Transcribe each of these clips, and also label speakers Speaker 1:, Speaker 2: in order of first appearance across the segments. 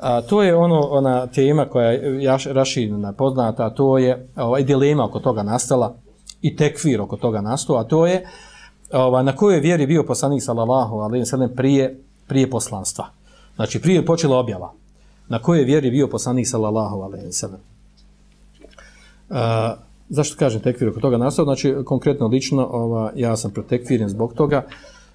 Speaker 1: A, to je ono ona tema koja je jaš, raširena, poznata, to je ovaj, dilema oko toga nastala i tekfir oko toga nastao, a to je ovaj, na kojoj vjeri bio poslanik sallallahu alaihi sallam prije, prije poslanstva. Znači, prije počela objava. Na kojoj vjeri bio poslanik sallallahu alaihi sallam. Zašto kažem tekfir oko toga nastao? Znači, konkretno lično, ovaj, ja sam protekviren zbog toga,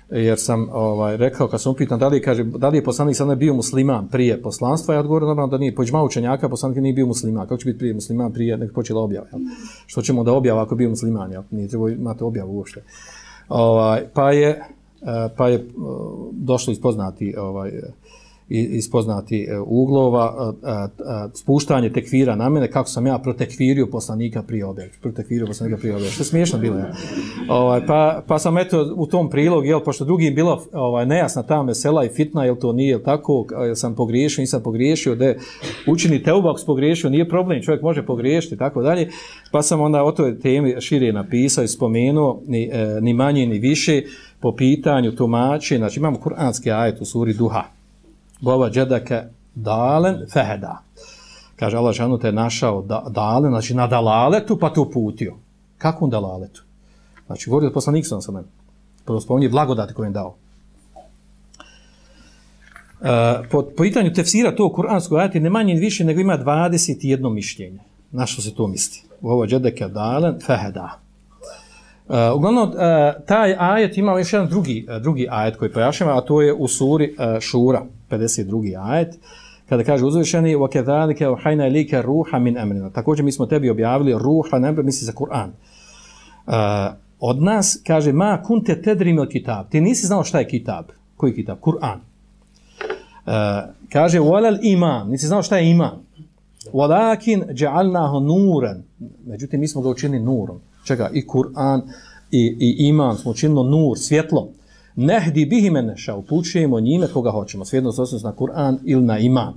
Speaker 1: jer sam ovaj rekao kad sam upitan da li kaže da li je poslanik sada bio musliman prije poslanstva ja odgovorio normalno da nije pođma učenjaka poslanik nije bio musliman kako će biti prije musliman prije nek počela objava jel? što ćemo da objava ako bio musliman jel? nije trebao imati objavu uopšte ovaj pa je eh, pa je eh, došlo ispoznati ovaj ispoznati e, uglova, e, e, e, spuštanje tekvira na mene, kako sam ja protekvirio poslanika prije objave. Protekvirio poslanika prije objave. Što je smiješno bilo. Ja. Ovaj, pa, pa sam eto u tom prilog, jel, pošto drugi bilo ovaj, nejasna ta mesela i fitna, jel to nije, jel tako, jel sam pogriješio, nisam pogriješio, da učini teubak pogriješio, nije problem, čovjek može pogriješiti, tako dalje. Pa sam onda o toj temi šire napisao i spomenuo, ni, ni manje, ni više, po pitanju tumače, znači imamo kuranski ajet u suri Duha, Bova džedake dalen feheda. Kaže Allah žanu te našao da, dalen, znači na dalaletu pa te uputio. Kakvom dalaletu? Znači govori poslanik sam sam. Prvo spominje blagodati koju je dao. Uh, po, pitanju tefsira to kuranskog ajata ne manje više nego ima 21 mišljenje. Na što se to misli? U ovo džedeke dalen feheda. Uh, uglavnom, uh, taj ajet ima još jedan drugi, uh, drugi ajet koji pojašnjava, a to je u suri uh, Šura, 52. ajet, kada kaže uzvišeni وَكَذَلِكَ وَحَيْنَا لِكَ رُوحًا مِنْ أَمْرِنَا Također mi smo tebi objavili ruha, ne misli za Kur'an. Uh, od nas, kaže, ma kunte tedrim kitab. Ti nisi znao šta je kitab. Koji kitab? Kur'an. Uh, kaže, walal iman. Nisi znao šta je iman. Walakin ja'alnahu nuran. Međutim, mi smo ga učinili nurom. Čega? I Kur'an i, i iman smo učinili nur, svjetlo nehdi bihi meneša, upućujemo njime koga hoćemo, svjedno se na Kur'an ili na iman.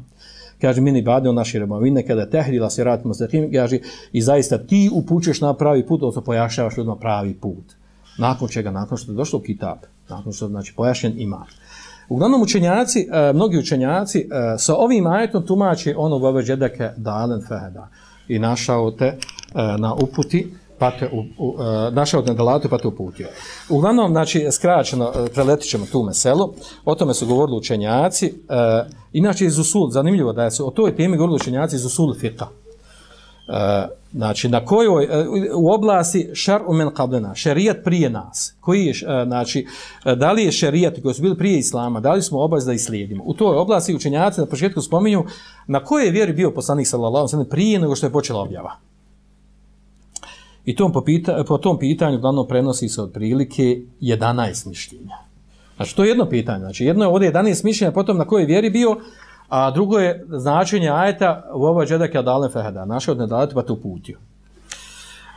Speaker 1: Kaže, mini bade on naši rebovine, kada tehdila se ratimo sa tim, kaže, i zaista ti upućuješ na pravi put, odnosno pojašavaš ljudima pravi put. Nakon čega, nakon što je došlo u kitab, nakon što je znači, pojašnjen iman. Uglavnom učenjaci, e, mnogi učenjaci, e, sa ovim ajetom tumači ono gove džedeke dalen feheda i našao te e, na uputi, pa te u, u, uh, našao na dalatu pa te uputio. Uglavnom, znači, skraćeno, uh, preletit ćemo tu meselu, o tome su govorili učenjaci, uh, inače iz usul, zanimljivo da su o toj temi govorili učenjaci iz usul fiqa. Uh, znači, na kojoj, uh, u oblasti šar umen kablena, šerijat prije nas, koji je, uh, znači, uh, da li je šerijat koji su bili prije islama, da li smo obavez da ih slijedimo. U toj oblasti učenjaci na početku spominju na koje je vjeri bio poslanik sallallahu sallam prije nego što je počela objava. I tom po, pita, po tom pitanju glavno prenosi se od prilike 11 mišljenja. Znači, to je jedno pitanje. Znači, jedno je ovdje 11 mišljenja, potom na kojoj vjeri bio, a drugo je značenje ajeta u ovoj džedak je adalen fehada. Našao od nedalete pa te uputio.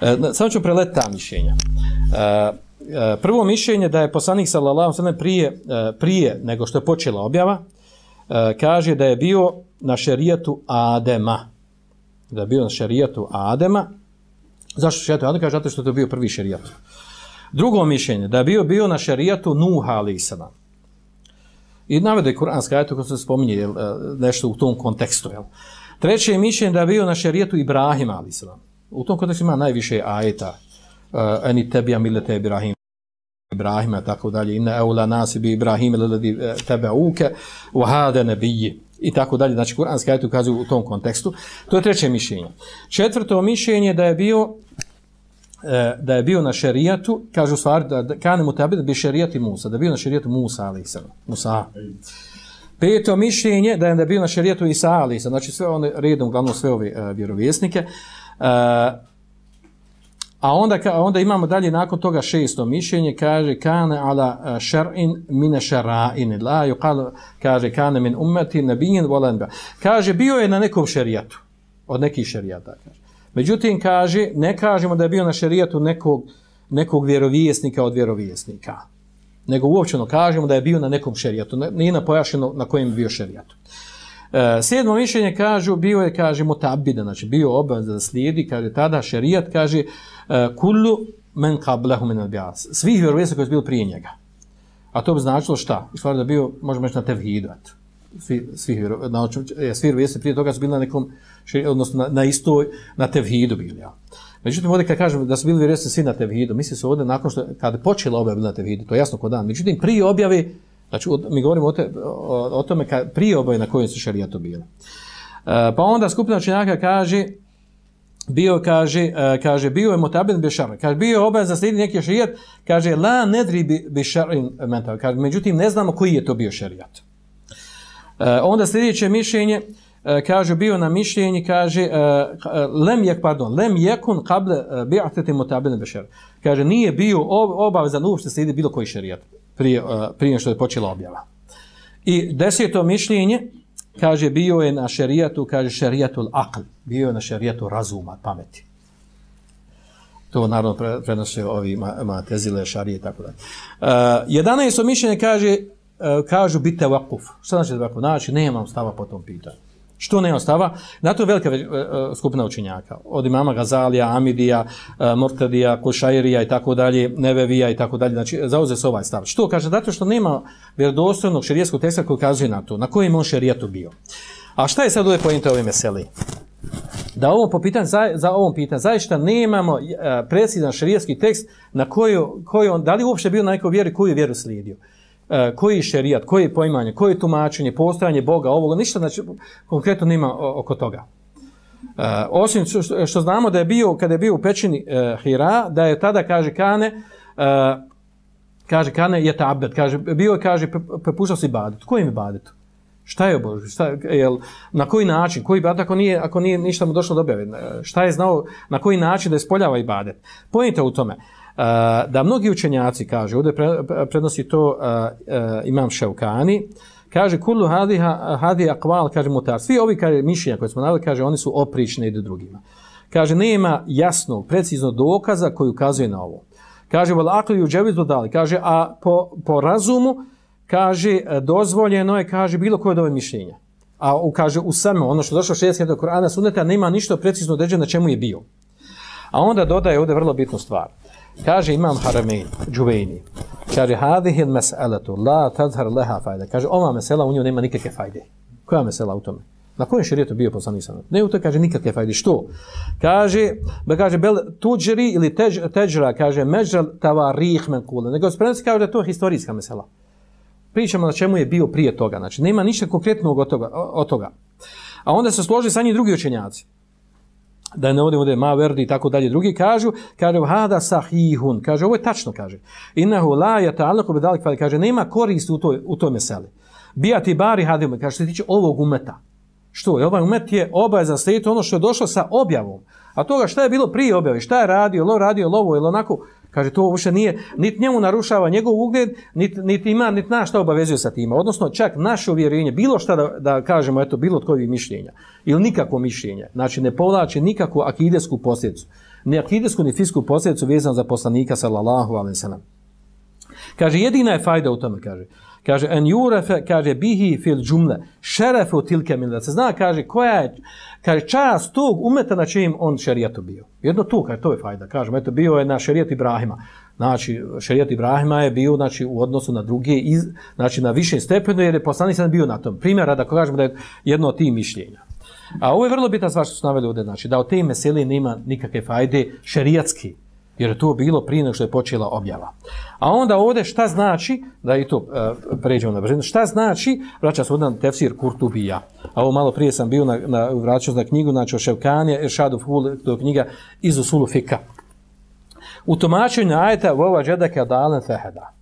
Speaker 1: E, samo ću preletiti ta mišljenja. E, e, prvo mišljenje da je poslanik sallallahu sallam prije, e, prije nego što je počela objava, e, kaže da je bio na šerijatu Adema. Da je bio na šerijatu Adema, Zašto šerijatu Adem? Kaže, zato što je to bio prvi šerijat. Drugo mišljenje, da je bio bio na šerijatu Nuha ali sada. I navede kuranska ajeta koja se spominje jel, e, nešto u tom kontekstu. Jel. Treće mišljenje da je bio na šerijatu Ibrahim ali sada. U tom kontekstu ima najviše ajeta. Uh, eni tebija milete Ibrahim. Ibrahima, tako dalje. Inna eula nasi bi Ibrahim ili e, eh, wa hada uhade nebiji i tako dalje. Znači, kuranski ajet ukazuju u tom kontekstu. To je treće mišljenje. Četvrto mišljenje da je bio eh, da je bio na šerijatu, kaže u stvari da kane mu tebi bi šerijati Musa, da je bio na šerijatu Musa, ali sam, Musa. Peto mišljenje da je da bio na šerijatu Isa, ali znači sve one redom, uglavnom sve ove uh, vjerovjesnike. Uh, A onda, onda imamo dalje nakon toga šesto mišljenje, kaže kane ala šer'in mine šera'in. la yuqal, kaže kane min ummeti nabiyin volenba. Kaže, bio je na nekom šerijatu, od nekih šerijata, kaže. Međutim, kaže, ne kažemo da je bio na šerijatu nekog, nekog vjerovijesnika od vjerovijesnika. Nego uopćeno kažemo da je bio na nekom šerijatu, nije napojašeno na kojem je bio šerijatu. E, sedmo mišljenje kažu, bio je, kaže, mutabida, znači bio obavez da slijedi, kaže, tada šerijat, kaže, e, kullu men qablahu min al-bi'as. Svih vjerovjesnika koji su bili prije njega. A to bi značilo šta? U stvari da bio, možemo reći na tevhidu, eto. svi, e, svi naučni, prije toga su bili na nekom, odnosno na, na istoj, na tevhidu bili, ja. Međutim, ovdje kad kažem da su bili vjerovjesni svi na tevhidu, misli se ovdje nakon što, kada je počela objava na tevhidu, to je jasno kod dan. Međutim, prije objave, znači mi govorimo o, te, o, o tome ka, prije oboje na kojoj su šarijatu bile. E, pa onda skupina učenjaka kaže, bio kaže e, kaže bio je mutaben bešar, kaže bio je obavezan slijedi neki šerijat kaže la nedri bi, bi mental. Kaže međutim ne znamo koji je to bio šerijat E, onda sljedeće mišljenje e, kaže bio na mišljenje kaže e, lem jek, pardon lem jekun kable bi'atati mutaben bešar, kaže nije bio obavezan uopšte slijedi bilo koji šerijat prije uh, prije što je počela objava i deseto mišljenje kaže bio je na šerijatu, kaže šerijatul akl, bio je na šerijatu razuma, pameti. To naravno prenose ovi matezile, šarije i tako dalje. E, uh, jedana su mišljenje kaže, uh, kažu bite vakuf. Što znači vakuf? Znači, nemam stava po tom pitanju. Što ne ostava? Na to je velika uh, skupina učinjaka. Od imama Gazalija, Amidija, eh, uh, Mortadija, Košajrija i tako dalje, Nevevija i tako dalje. Znači, zauze se ovaj stav. Što kaže? Zato što nema vjerodostojnog šerijetskog teksta koji kazuje na to. Na kojem on šerijetu bio. A šta je sad ovdje pojenta ove meseli? Da ovo po pitanju, za, za ovom pitanju, zaista nemamo uh, precizan šerijetski tekst na koju, koju on, da li uopšte bio na nekoj vjeri, koju vjeru slijedio. E, koji je šerijat, koji je poimanje, koje je tumačenje, postojanje Boga, ovoga, ništa znači, konkretno nema oko toga. Uh, osim što, što znamo da je bio, kada je bio u pećini uh, Hira, da je tada, kaže Kane, uh, kaže Kane je tabet, kaže, bio je, kaže, prepušao se ibadetu. Kojim je? Šta je Bože? Šta, jel, na koji način? Koji ibadet ako nije, ako nije ništa mu došlo do objave? Šta je znao na koji način da ispoljava ibadet? Pojnite u tome. Uh, da mnogi učenjaci kaže ovdje prednosi to uh, uh, imam Ševkani kaže kullu hadiha hadi akval, kaže mutar. Svi ovi kaže mišljenja koje smo navili, kaže oni su oprične jedni drugima. Kaže nema jasnog, precizno dokaza koji ukazuje na ovo. Kaže vel akli u yujawizu dali kaže a po, po razumu kaže dozvoljeno je kaže bilo koje od ove mišljenja a u, kaže u samo ono što došlo 60 do Kur'ana sunneta nema ništa precizno određeno na čemu je bio. A onda dodaje ovdje vrlo bitnu stvar. Kaže imam Haramein, Džuvejni, kaže, hadihil mes'alatu, la tadhar leha fajda. Kaže, ova mesela u njoj nema nikakve fajde. Koja mesela u tome? Na kojem širijetu bio poslanik? Ne u to kaže nikakve fajde. Što? Kaže, ba kaže, bel tuđri ili tež, teđra, kaže, međral tava rih men kule. Nego spremno kaže da je to historijska mesela. Pričamo na čemu je bio prije toga. Znači, nema ništa konkretnog od toga. Od toga. A onda se složi sa njih drugi učenjaci da ne odemo da je Maverdi i tako dalje. Drugi kažu kaže hada sahihun. Kaže ovo je tačno kaže. Innahu la yata'allaqu bidalik fali, kaže nema korist u toj u toj meseli bijati bari hadim kaže što se tiče ovog umeta. Što je? Ovaj umet je obaveza slijediti ono što je došlo sa objavom. A toga šta je bilo prije objave? Šta je radio? Lo radio lovo ili onako? Kaže, to uopšte nije, niti njemu narušava njegov ugled, niti, niti ima, niti na šta obavezuje sa tima. Odnosno, čak naše uvjerenje, bilo šta da, da kažemo, eto, bilo od mišljenja, ili nikako mišljenje, znači ne povlači nikakvu akidesku posljedicu, ni akidesku, ni fisku posljedicu vezan za poslanika, sallallahu alaihi sallam. Kaže, jedina je fajda u tome, kaže, kaže, en jurefe, kaže, bihi fil džumle, šerefu tilke mil, da se zna, kaže, koja je, kaže, čast tog umeta na čim on šerijetu bio. Jedno tu, kaže, to je fajda, kažemo, eto, bio je na šerijat Ibrahima. Znači, šerijat Ibrahima je bio, znači, u odnosu na druge, iz, znači, na više stepenu, jer je poslanik sam bio na tom. Primjera, da kažemo da je jedno od tih mišljenja. A ovo je vrlo bitna stvar što su naveli ovdje, znači, da od te meseli nema nikakve fajde šerijatski, jer je to bilo prije nego što je počela objava. A onda ovdje šta znači, da i to e, pređemo na brzinu, šta znači, vraća se ovdje tefsir Kurtubija. A ovo malo prije sam bio na, na vraćao na knjigu, znači o Ševkanje, Ešadu Ful, to je knjiga iz Usulu Fika. U tomačenju ajeta Vova Džedaka Dalen Feheda.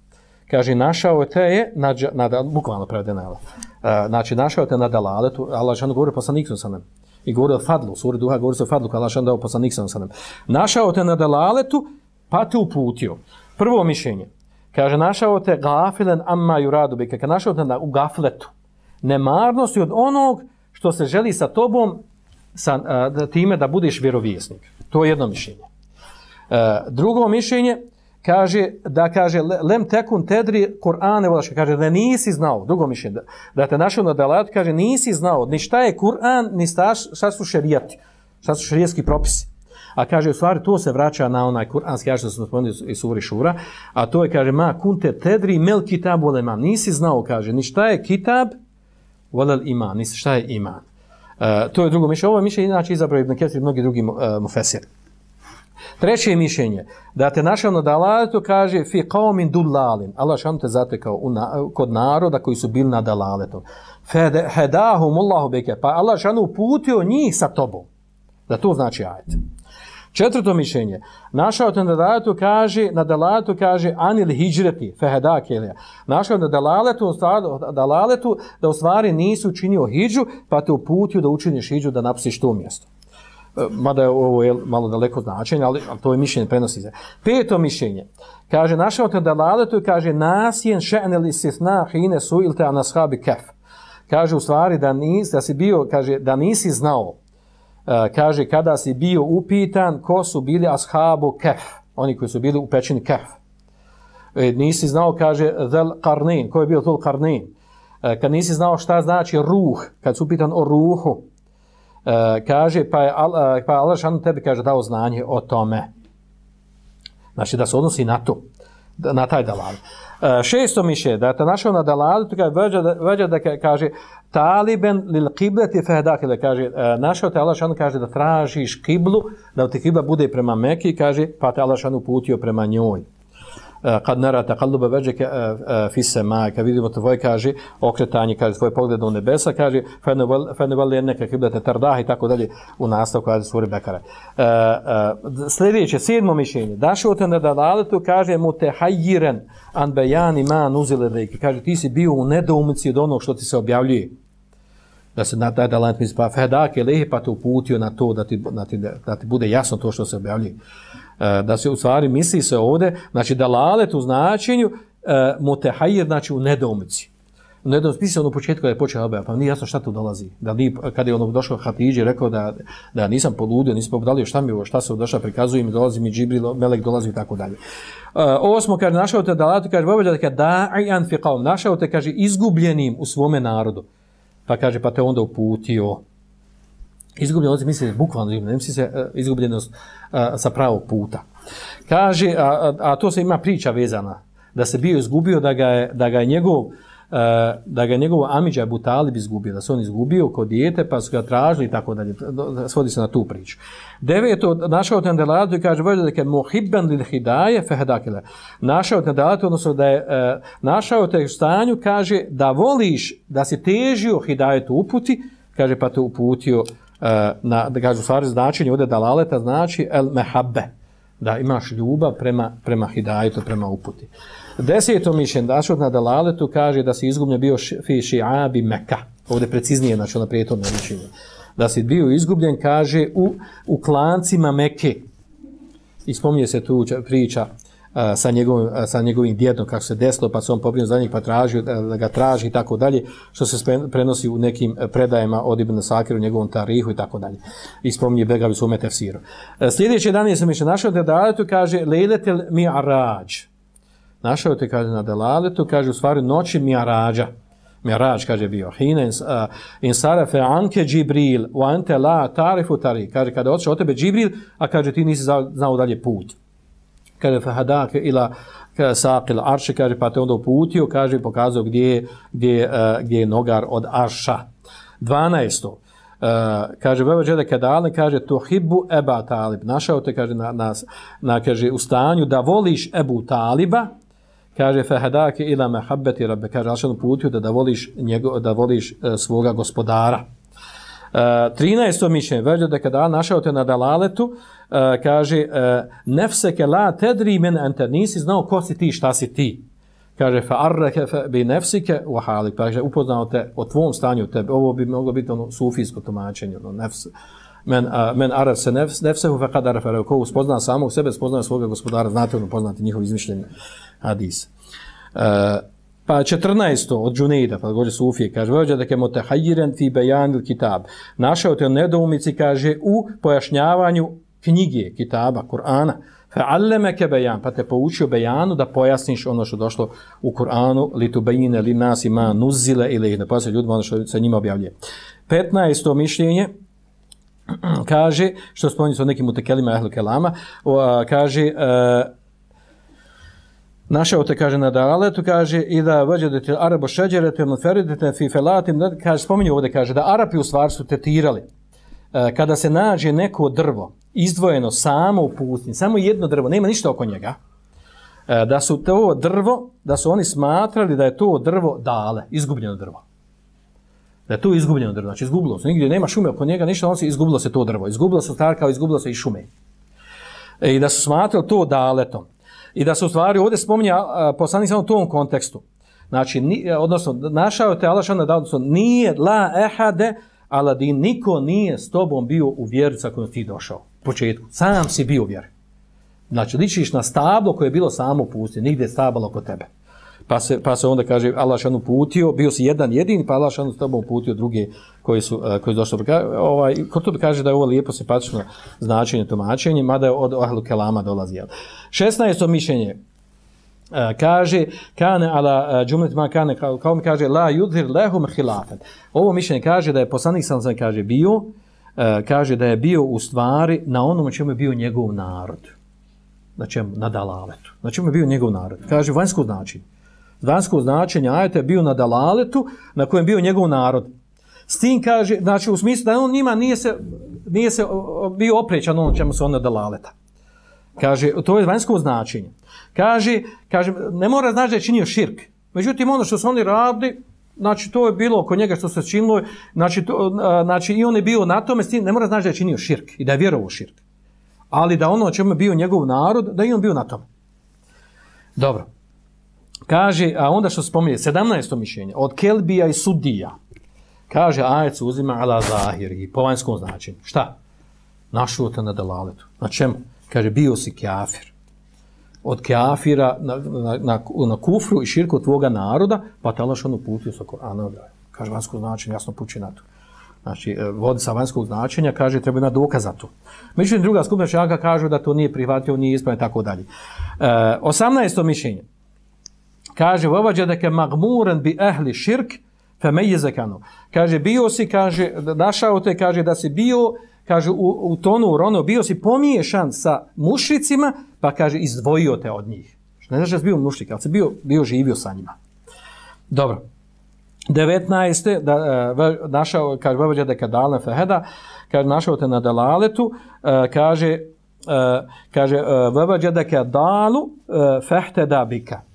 Speaker 1: Kaže, našao te je, na, na, bukvalno prevedena, e, znači našao te na Dalaletu, Allah žanu govori poslaniknu sa nam i govorio o Fadlu, suri Duha govori o Fadlu, kada Allah dao poslanik sa nam. Našao te na Dalaletu, pa te uputio. Prvo mišljenje. Kaže, našao te gafilen amma juradu bika. Kaže, našao te na, u gafletu. Nemarnosti od onog što se želi sa tobom sa a, time da budeš vjerovjesnik. To je jedno mišljenje. E, drugo mišljenje, kaže da kaže lem tekun tedri Kur'ane volaš kaže da nisi znao drugo mišljenje da, da te našao na dalat kaže nisi znao ni šta je Kur'an ni šta, šta su šerijati šta su šerijski propisi a kaže u stvari to se vraća na onaj Kur'anski ajet što smo spomenuli iz suri Šura a to je kaže ma kunte tedri mel kitab ulema nisi znao kaže ni šta je kitab volal iman, nisi šta je iman. Uh, to je drugo mišljenje. Ovo mišljenje inače izabrao Ibn Kesir i mnogi drugi uh, mufesiri. Treće mišljenje, da te našao na dalaletu, kaže, fi qaumin dullalin. Allah šan te zatekao u na, kod naroda koji su bili na dalaletu. Hedahum Allahu beke. Pa Allah šan uputio njih sa tobom. Da to znači ajet. Četvrto mišljenje. Našao te na dalaletu kaže, na dalaletu kaže anil hijreti, feheda kelija. Našao na dalaletu, dalaletu da u stvari nisu učinio hijđu, pa te uputio da učiniš hijđu da napusiš to mjesto. Mada je ovo je malo daleko značenje, ali, ali to je mišljenje prenosi se. Peto mišljenje. Kaže, našao te dalaletu kaže nasjen še'ne li sithna hine su il te anashabi kef. Kaže u stvari da, nis, da si bio, kaže, da nisi znao e, kaže kada si bio upitan ko su bili ashabu kef, oni koji su bili u pećini kef. E, nisi znao, kaže, del karnin, ko je bio zel karnin. E, kad nisi znao šta znači ruh, kad su upitan o ruhu, E, kaže, pa je, e, pa je Allah šanu tebi kaže, dao znanje o tome. Znači da se odnosi na to, na taj dalal. E, šesto miše, da je to našao na dalalu, to kaže, veđa da, veđa da kaže, taliben lil kibleti fehdakile, kaže e, našao te Allah kaže da tražiš kiblu da ti kibla bude prema Mekki kaže pa te Allah putio prema njoj Eh, kad nara taqalluba wajhika eh, eh, fi samaa kad vidimo tvoj kaže okretanje kaže tvoj pogled u nebesa kaže fa fa ne vali neka kibla te tardah i tako dalje u nastavku kaže sure Bekara. Sljedeće sedmo mišljenje. Dašao te na dalaletu kaže mutahayyiran an bayani ma nuzila kaže ti si bio u nedoumici od onog što ti se objavljuje. Da se na taj dalant misli, pa fedake lehi, pa te uputio na to da ti, da ti, da ti bude jasno to što se objavljuje. E, da se u stvari misli se ovde, znači dalalet u značenju e, mutehajir, znači u nedomici. U nedomici, misli ono u početku je počeo objavljati, pa nije jasno šta tu dolazi. Da li, kad je ono došao Hatidži, rekao da, da nisam poludio, nisam pobudalio šta mi ovo, šta se došao, prikazuje mi, dolazi mi Džibril, Melek dolazi i tako dalje. Uh, ovo smo, kaže, našao te dalalet, kaže, vobeđa da kaže, da'ijan fi našao te, kaže, izgubljenim u svome narodu. Pa kaže, pa te onda uputio. Izgubljenost, ovdje misli bukvalno, ne misli se e, uh, izgubljenost uh, e, sa pravog puta. Kaže, a, a, a to se ima priča vezana, da se bio izgubio, da ga je, da ga je njegov, Uh, da ga njegov Amidža Abu Talib izgubio, da se on izgubio kod dijete, pa su ga tražili i tako dalje. Svodi se na tu priču. Deveto, našao ten delatu i kaže, vojde da je muhibben lil hidaje fehedakele. Našao te delatu, odnosno da je našao te stanju, kaže, da voliš, da si težio hidajetu uputi, kaže, pa te uputio, uh, E, na, da kažu, stvari značenje, ovdje dalaleta znači el mehabbe, da imaš ljubav prema, prema hidajetu, prema uputi. Deseto mišljen, dašao na dalaletu, kaže da si izgubljen bio fi ši'abi meka. Ovdje preciznije, znači ono prijetorno mišljenje da si bio izgubljen, kaže, u, u klancima meke. I spominje se tu priča a, sa, njegovim, a, sa njegovim djedom, kako se desilo, pa se on pobrinuo za njih, pa traži, da, da ga traži i tako dalje, što se prenosi u nekim e, predajama od Ibn Sakiru, njegovom tarihu i tako dalje. I spominje Begavi su umete siru. E, Sljedeći dan je sam išao našao da daletu, kaže, lejletel mi arađ. Našao te, kaže, na delaletu, kaže, u stvari, noći mi arađa. Mirađ, kaže bio, hine in sarafe anke Džibril, u ante la tarifu tari, kaže, kada otišao od tebe Džibril, a kaže, ti nisi znao dalje put. Kaže, fahadake ila saqil arši, kaže, pa te onda uputio, kaže, pokazao gdje, gdje, eh, gdje je nogar od arša. 12. Uh, eh, kaže Beba Đede Kedale, kaže to Eba Talib. Našao te, kaže, na, na, na, kaže, u stanju da voliš Ebu Taliba, kaže fahadake ila mahabbati rabbe kaže alšan putio da da voliš njego da voliš uh, svoga gospodara 13. mišljenje veđe da kada našao te na dalaletu e, kaže e, nefseke la tedri men ente nisi znao ko si ti šta si ti kaže fa arreke fa bi nefsike wa halik pa kaže upoznao te o tvom stanju tebe ovo bi moglo biti ono sufijsko tumačenje ono nefs men uh, men araf se nefs nefsehu fe kad araf ko uspozna samog sebe spoznao svoga gospodara znate ono poznati njihov izmišljen hadis. Uh, e, pa 14. od Džunejda, pa govori Sufije, kaže, veođa da ke mote fi bejanil kitab. Našao te nedoumici, kaže, u pojašnjavanju knjige, kitaba, Kur'ana. Fa alleme ke bejan, pa te poučio bejanu da pojasniš ono što došlo u Kur'anu, li tu bejine, li nas ima nuzile ili ih ne pojasni ljudima ono što se njima objavlje. 15. mišljenje, kaže, što spominje o nekim utekelima ehlu kelama, kaže, uh, Našao te, kaže, na daletu, kaže, i da vađedete arabo šeđerete, feridete, fi felatim, da, kaže, spominju ovdje, kaže, da Arapi u stvari su tetirali. E, kada se nađe neko drvo, izdvojeno samo u pustinji, samo jedno drvo, nema ništa oko njega, e, da su to drvo, da su oni smatrali da je to drvo dale, izgubljeno drvo. Da je to izgubljeno drvo, znači izgubilo se, nigdje nema šume oko njega, ništa, on se izgubilo se to drvo, izgubilo se star kao izgubilo se i šume. E, I da su smatrali to daletom. I da se u stvari ovdje spominja poslanik samo u tom kontekstu. Znači, ni, e, odnosno, našao te Allah šana da, odnosno, nije la ehade, Aladin, niko nije s tobom bio u vjeru sa kojom ti došao. U početku. Sam si bio u vjeru. Znači, ličiš na stablo koje je bilo samo pusti, nigdje je stabalo kod tebe. Pa se, pa se onda kaže, Allah šanu putio, bio si jedan jedini, pa Allah šanu s tobom putio druge koji su, eh, koji su došli. Ovaj, Kurtub kaže da je ovo lijepo simpatično značenje, tumačenje, mada je od Ahlu Kelama dolazi. Jel? 16. mišljenje, eh, kaže, kane ala eh, džumlet ma kane, kao, mi kaže, la yudhir lehum khilafan Ovo mišljenje kaže da je poslanik sam sam kaže bio, kaže da je bio u stvari na onom čemu je bio njegov narod. Na čemu? Na dalaletu. Na čemu je bio njegov narod. Kaže, vanjsko značenje vanjsko značenje ajeta je bio na dalaletu na kojem bio njegov narod. S tim kaže, znači u smislu da on njima nije se, nije se bio oprećan ono čemu se on na dalaleta. Kaže, to je vanjsko značenje. Kaže, kaže, ne mora znači da je činio širk. Međutim, ono što su oni radili, znači to je bilo oko njega što se činilo, znači, to, znači i on je bio na tome, s tim ne mora znači da je činio širk i da je vjerovo širk. Ali da ono čemu je bio njegov narod, da i on bio na tome. Dobro. Kaže, a onda što spominje, 17. mišljenje, od Kelbija i Sudija, kaže, ajet uzima ala zahiri, po vanjskom značenju. Šta? Našao te na dalaletu. Na čemu? Kaže, bio si kafir. Od kafira na, na, na, na kufru i širku tvoga naroda, pa te Allah ono sa Koranom. Kaže, vanjsko značenje, jasno pući na to. Znači, e, vodi sa vanjskog značenja, kaže, treba na dokaz za to. Međutim, druga skupina čaka kažu da to nije prihvatio, nije ispravljeno, i tako dalje. E, 18. mišljenje kaže vavađadake magmuran bi ahli širk fa kanu Kaže, bio si, kaže, našao te, kaže, da si bio, kaže, u, u tonu urono, bio si pomiješan sa mušicima, pa kaže, izdvojio te od njih. Ne znaš da si bio mušik, ali si bio, bio živio sa njima. Dobro. 19. Da, e, našao, kaže, vavađadake dalne feheda, kaže, našao te na dalaletu, e, kaže, e, kaže, e, uh, da dalu e, uh, fehte bika.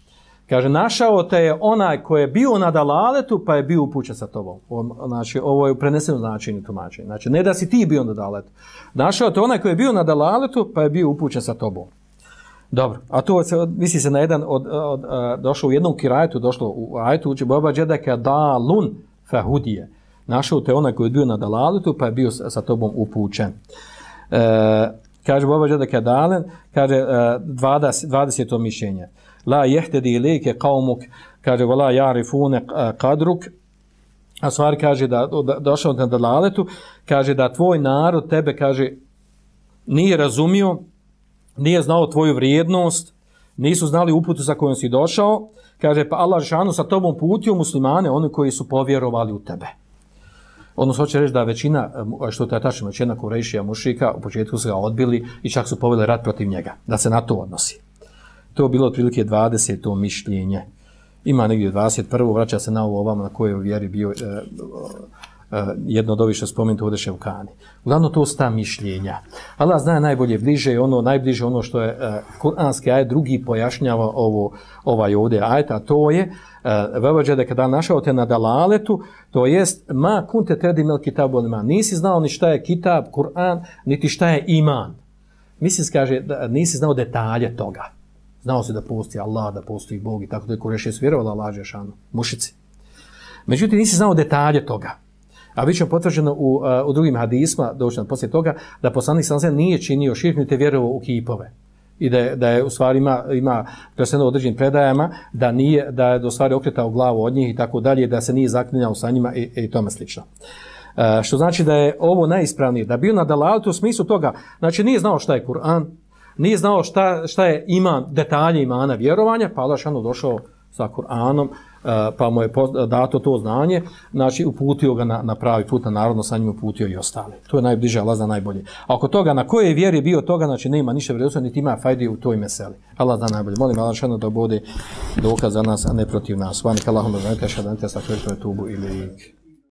Speaker 1: Kaže, našao te je onaj koji je bio na dalaletu, pa je bio upućen sa tobom. O, znači, ovo je u prenesenom značenju tumačenja. Znači, ne da si ti bio na dalaletu. Našao te onaj koji je bio na dalaletu, pa je bio upućen sa tobom. Dobro, a to se, misli se na jedan, od, od, od, došlo u jednom kirajetu, došlo u ajetu, uči Boba Džedeka da lun fahudije. Našao te onaj koji je bio na dalaletu, pa je bio sa, sa tobom upućen. E, kaže Boba Džedeka dalen, kaže uh, 20, 20. mišljenje. La jehtedi ilike qaumuk kaže wala jarifune e, kadruk, a stvar kaže da, da došao na dalaletu kaže da tvoj narod tebe kaže nije razumio nije znao tvoju vrijednost nisu znali uputu sa kojom si došao. Kaže pa Allah Žešanu sa tobom putio muslimane oni koji su povjerovali u tebe Odnosno, hoće reći da većina, što je tačno, većina kurejšija mušika, u početku su ga odbili i čak su poveli rat protiv njega. Da se na to odnosi. To je bilo otprilike 20. mišljenje. Ima negdje 21. vraća se na ovo ovamo na koje u vjeri bio e, Eh, jedno od ovih što spomenuti ovdje Ševkani. Uglavnom to sta mišljenja. Allah zna najbolje bliže ono, najbliže ono što je eh, kuranski ajet drugi pojašnjava ovo, ovaj ovdje ajet, a to je eh, e, vevađe da kada našao te na dalaletu, to jest ma kunte tedi mel kitabu ima. Nisi znao ni šta je kitab, Kur'an, niti šta je iman. Mislim, kaže, da nisi znao detalje toga. Znao se da postoji Allah, da postoji Bog i tako da je Kureši su vjerovali Allah Žešanu, mušici. Međutim, nisi znao detalje toga. A bit ćemo potvrđeno u, u drugim hadisma, doći nam poslije toga, da poslanik sam nije činio širk, niti vjerovao u kipove. I da je, da je u stvari ima, ima preseno određenim predajama, da, nije, da je do stvari okretao glavu od njih i tako dalje, da se nije zaklinjao sa njima i, i tome slično. E, što znači da je ovo najispravnije, da bio na dalaltu u smislu toga, znači nije znao šta je Kur'an, nije znao šta, šta je iman, detalje imana vjerovanja, pa Allah šano došao sa Kur'anom, Eh, pa mu je dato to znanje, znači uputio ga na, na pravi put, na narodno sa njim uputio i ostale. To je najbliže, Allah zna najbolje. A oko toga, na koje vjeri bio toga, znači nema ništa vredosti, niti ima fajdi u toj meseli. Allah zna najbolje. Molim Allah šano da bude dokaz za nas, a ne protiv nas. Vanik Allahom da znate, šadante sa kvrtu tubu ili